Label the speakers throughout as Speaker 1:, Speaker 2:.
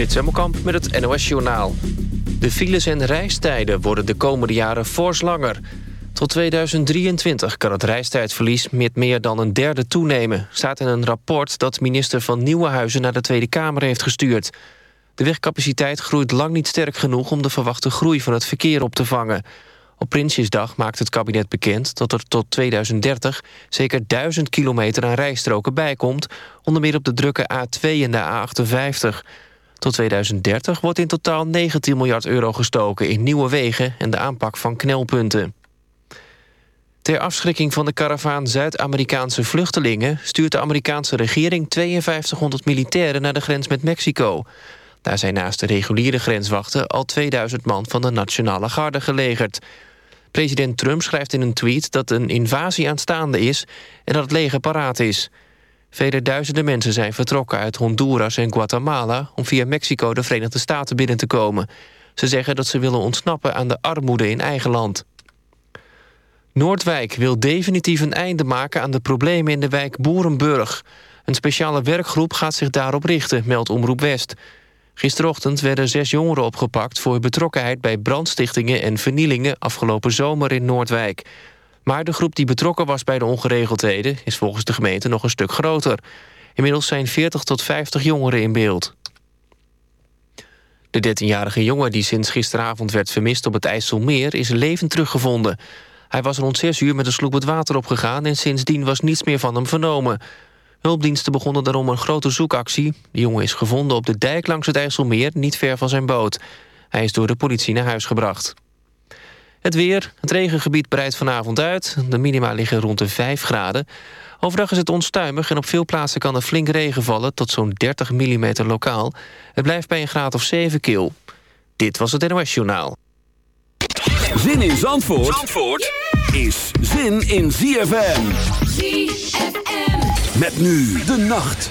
Speaker 1: Frits Hemmelkamp met het NOS-journaal. De files en reistijden worden de komende jaren fors langer. Tot 2023 kan het reistijdverlies met meer dan een derde toenemen... staat in een rapport dat minister van Nieuwenhuizen naar de Tweede Kamer heeft gestuurd. De wegcapaciteit groeit lang niet sterk genoeg... om de verwachte groei van het verkeer op te vangen. Op Prinsjesdag maakt het kabinet bekend dat er tot 2030... zeker 1000 kilometer aan rijstroken bijkomt... onder meer op de drukke A2 en de A58... Tot 2030 wordt in totaal 19 miljard euro gestoken in nieuwe wegen en de aanpak van knelpunten. Ter afschrikking van de karavaan Zuid-Amerikaanse vluchtelingen... stuurt de Amerikaanse regering 5200 militairen naar de grens met Mexico. Daar zijn naast de reguliere grenswachten al 2000 man van de Nationale Garde gelegerd. President Trump schrijft in een tweet dat een invasie aanstaande is... en dat het leger paraat is... Vele duizenden mensen zijn vertrokken uit Honduras en Guatemala... om via Mexico de Verenigde Staten binnen te komen. Ze zeggen dat ze willen ontsnappen aan de armoede in eigen land. Noordwijk wil definitief een einde maken aan de problemen in de wijk Boerenburg. Een speciale werkgroep gaat zich daarop richten, meldt Omroep West. Gisterochtend werden zes jongeren opgepakt voor betrokkenheid bij brandstichtingen en vernielingen afgelopen zomer in Noordwijk. Maar de groep die betrokken was bij de ongeregeldheden... is volgens de gemeente nog een stuk groter. Inmiddels zijn 40 tot 50 jongeren in beeld. De 13-jarige jongen die sinds gisteravond werd vermist op het IJsselmeer... is levend teruggevonden. Hij was rond 6 uur met een sloep het water opgegaan... en sindsdien was niets meer van hem vernomen. Hulpdiensten begonnen daarom een grote zoekactie. De jongen is gevonden op de dijk langs het IJsselmeer... niet ver van zijn boot. Hij is door de politie naar huis gebracht. Het weer. Het regengebied breidt vanavond uit. De minima liggen rond de 5 graden. Overdag is het onstuimig en op veel plaatsen kan er flink regen vallen... tot zo'n 30 mm lokaal. Het blijft bij een graad of 7 kil. Dit was het NOS Journaal.
Speaker 2: Zin in Zandvoort, Zandvoort is zin in ZFM.
Speaker 3: ZFM.
Speaker 2: Met nu de nacht.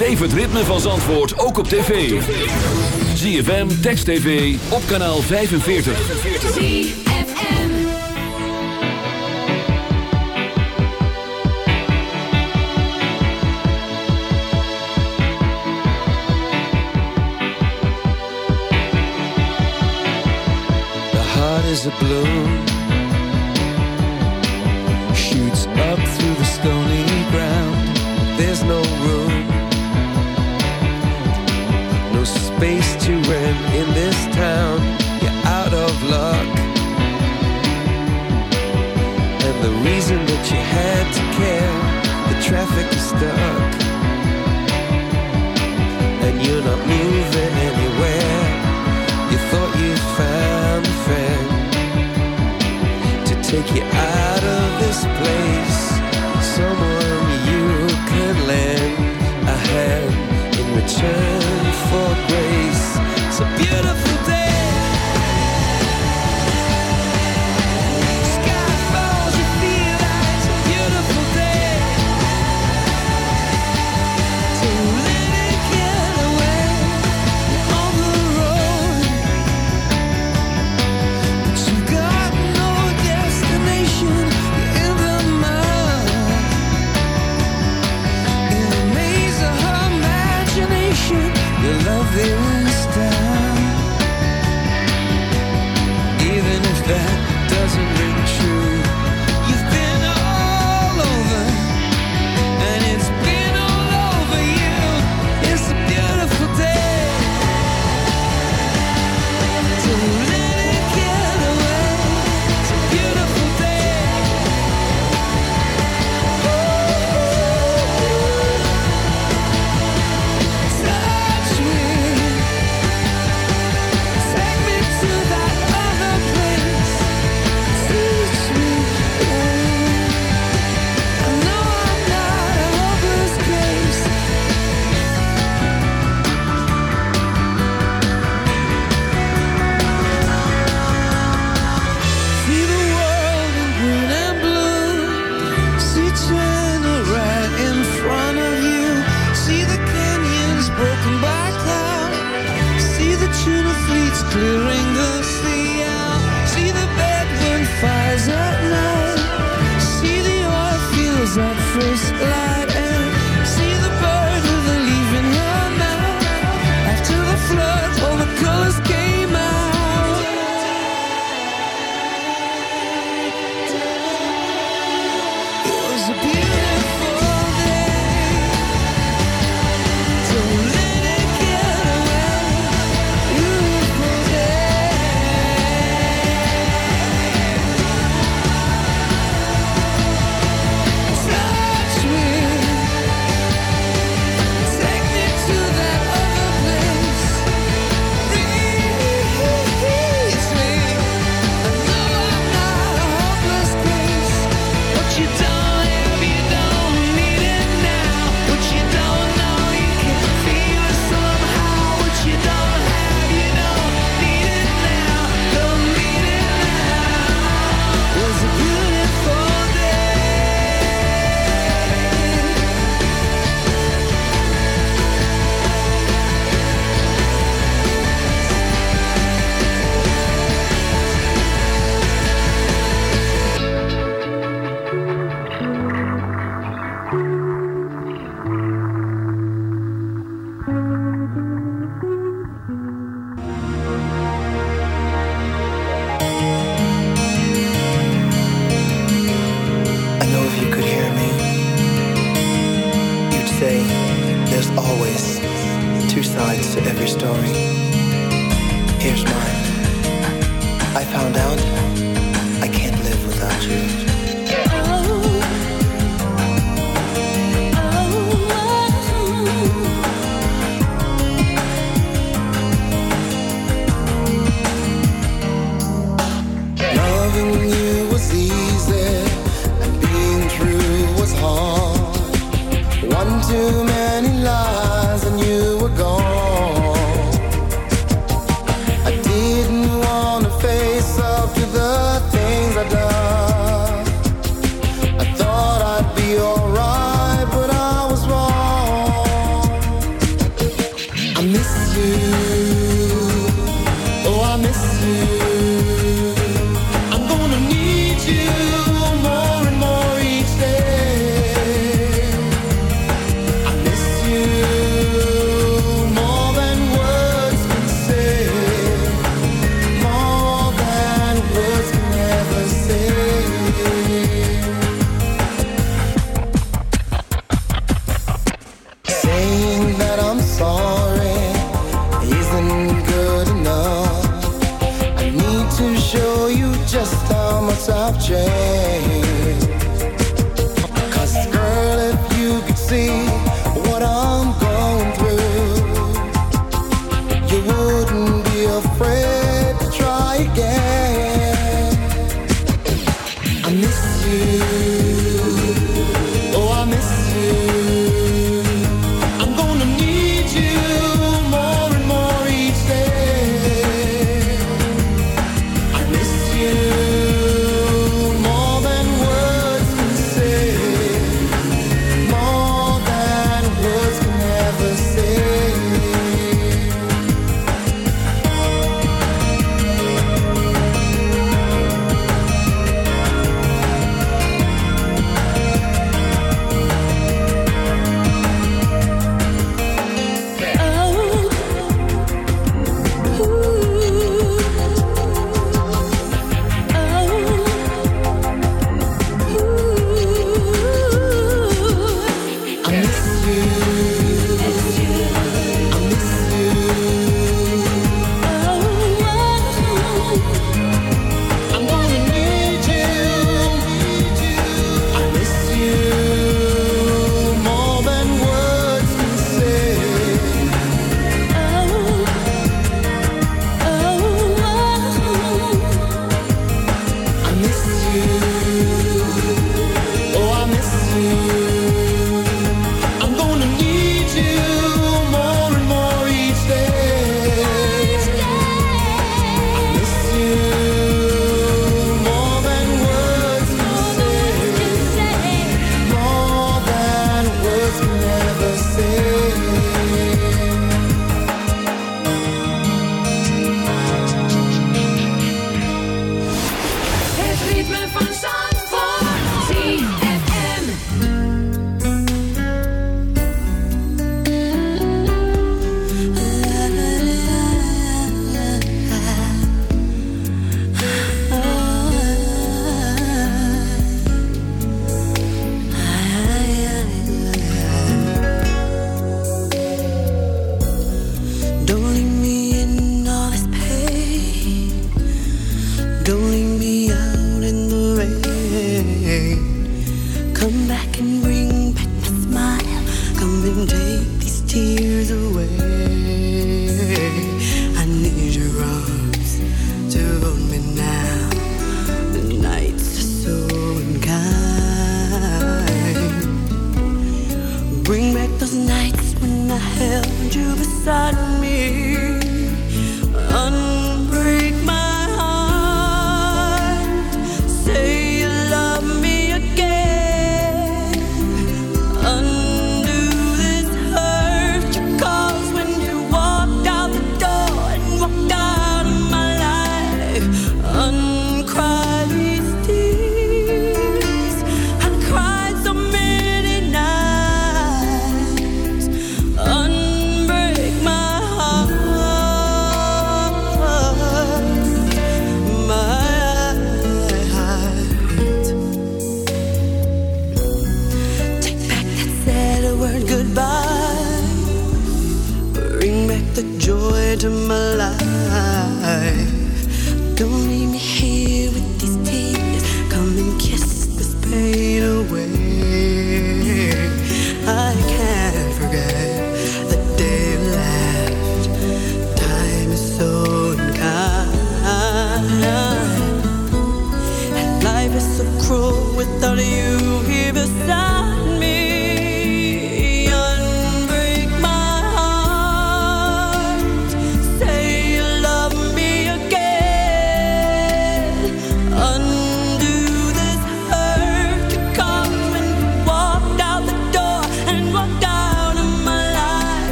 Speaker 2: Leef het ritme van Zandvoort ook op tv. ZFM, Text TV, op kanaal 45.
Speaker 4: The heart is blue like you're stuck and you're not moving anywhere. You thought you found a friend to take you out of this place. Someone you could lend a hand in return.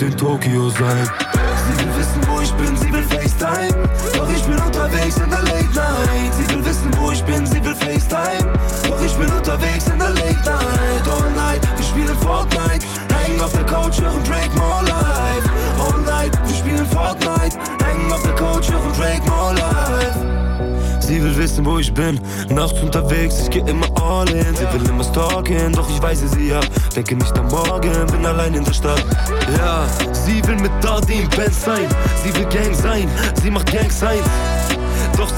Speaker 5: Könnte in Tokio sein. Sie will wissen, wo ich bin, sie will FaceTime. Doch ich bin unterwegs in der Late Night. Sie will wissen, wo ich bin, sie will FaceTime. Doch ich bin unterwegs in der Late Night. All night, wir spielen Fortnite. Hängen auf der Couch, hören Drake More Life. All night, wir spielen Fortnite. Hängen auf der Couch, hören Drake More Life. Sie will wissen, wo ich bin. Nachts unterwegs, ich geh immer all in. Sie will immer stalken, doch ich weise sie ab. Denke nicht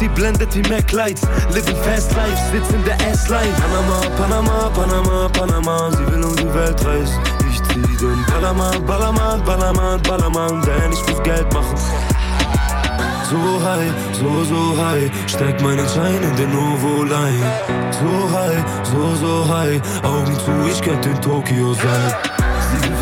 Speaker 5: sie blendet wie Mac Lights. Living fast life, sitzt in der S-Line. Panama, Panama, Panama, Panama. Sie will um die Welt reisen. Ich zieh den Ballermann, Ballermann, Ballermann, Ballermann. Denn ich muss Geld machen. So high, so, so high, steck meinen Schein in den Ovo-Line. So high, so, so high, Augen zu, ich könnte in Tokio sein. Sie will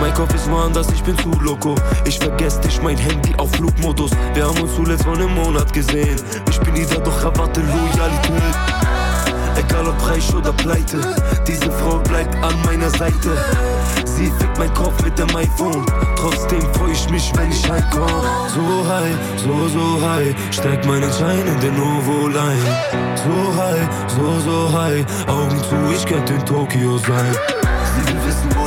Speaker 5: Mein Kopf ist woanders, ich bin zu loco. Ich vergesse dich, mein Handy auf Flugmodus. Wir haben uns zuletzt vor einem Monat gesehen. Ich bin dieser, doch erwarte Loyalität. Egal ob reich oder pleite, diese Frau bleibt an meiner Seite. Sie fickt mein Kopf mit dem iPhone. Trotzdem freu ich mich, wenn ich heimkomm. So high, so, so high. Steig meinen Schein in den Novo Line. So high, so, so high. Augen zu, ich könnte in Tokio sein.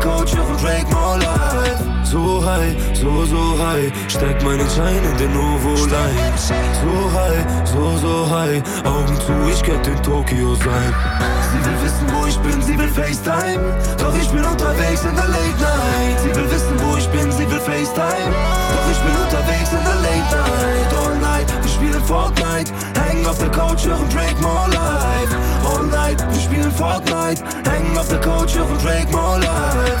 Speaker 5: Auf Couch, hören Drake More Life. So high, so, so high. Steig meinen Schein in den Novo Line. So high, so, so high. Augen zu, ich könnte in Tokio sein. Sie will wissen, wo ich bin, sie will FaceTime. Doch ich bin unterwegs in der Late Night. Sie will wissen, wo ich bin, sie will FaceTime. Doch ich bin unterwegs in der Late Night. All night, wir spielen Fortnite. Hängen auf der Couch, hören Drake More Life. All night, wir spielen Fortnite. off the culture from Drake More
Speaker 3: Love.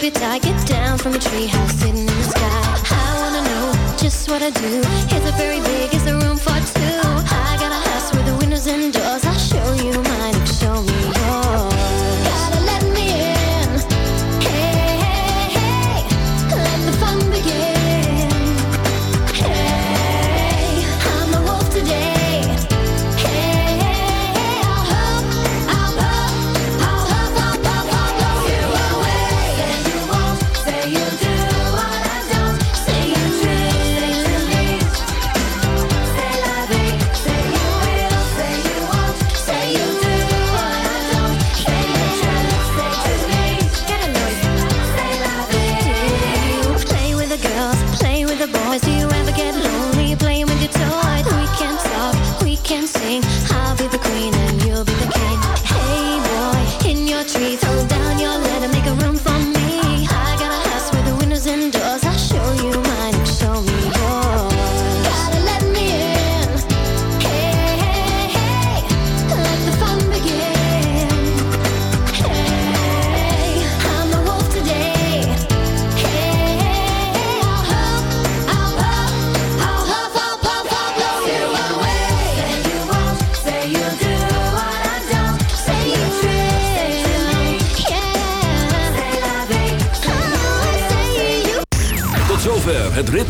Speaker 2: stupid. tie get down from a treehouse sitting in the sky. I wanna know just what I do. Is it very big? Is there room for two.